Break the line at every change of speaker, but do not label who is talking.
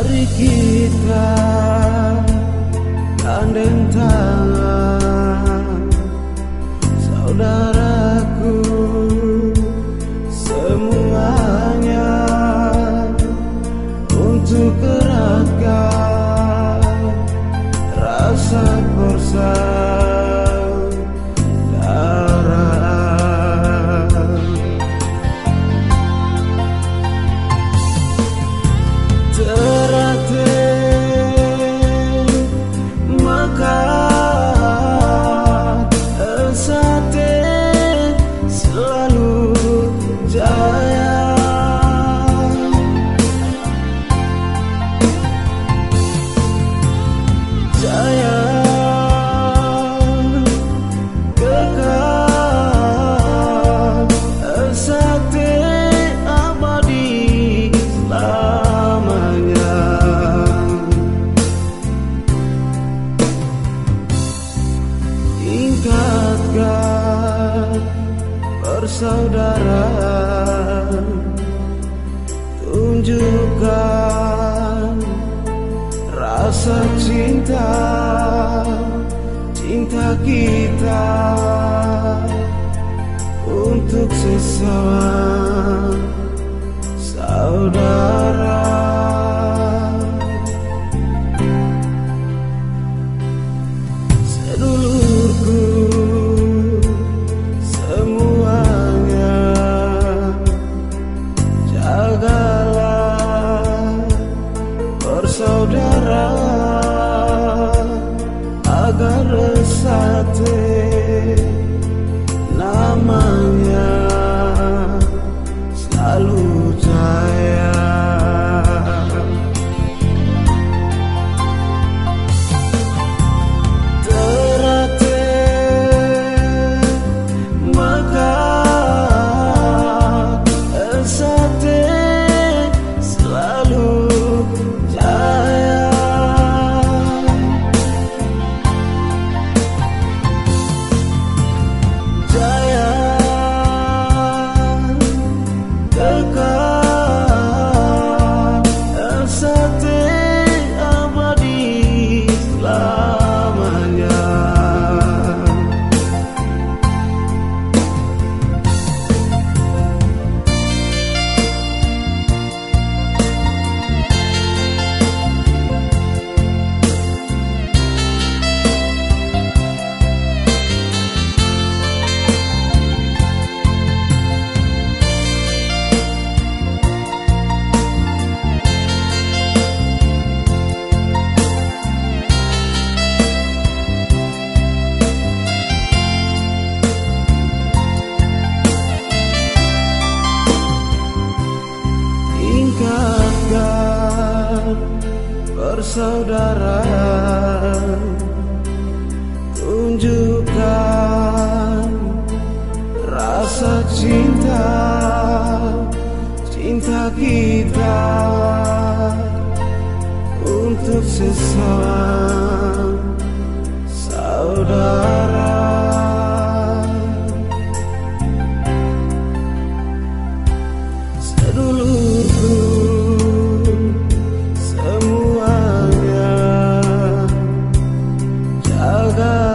Mari kita gandeng tangan. Saudara dekatkan persaudaraan. Tunjukkan rasa cinta cinta kita untuk sesama saudara. Saudara Tunjukkan rasa cinta Cinta kita Untuk sesama saudara. Oh God.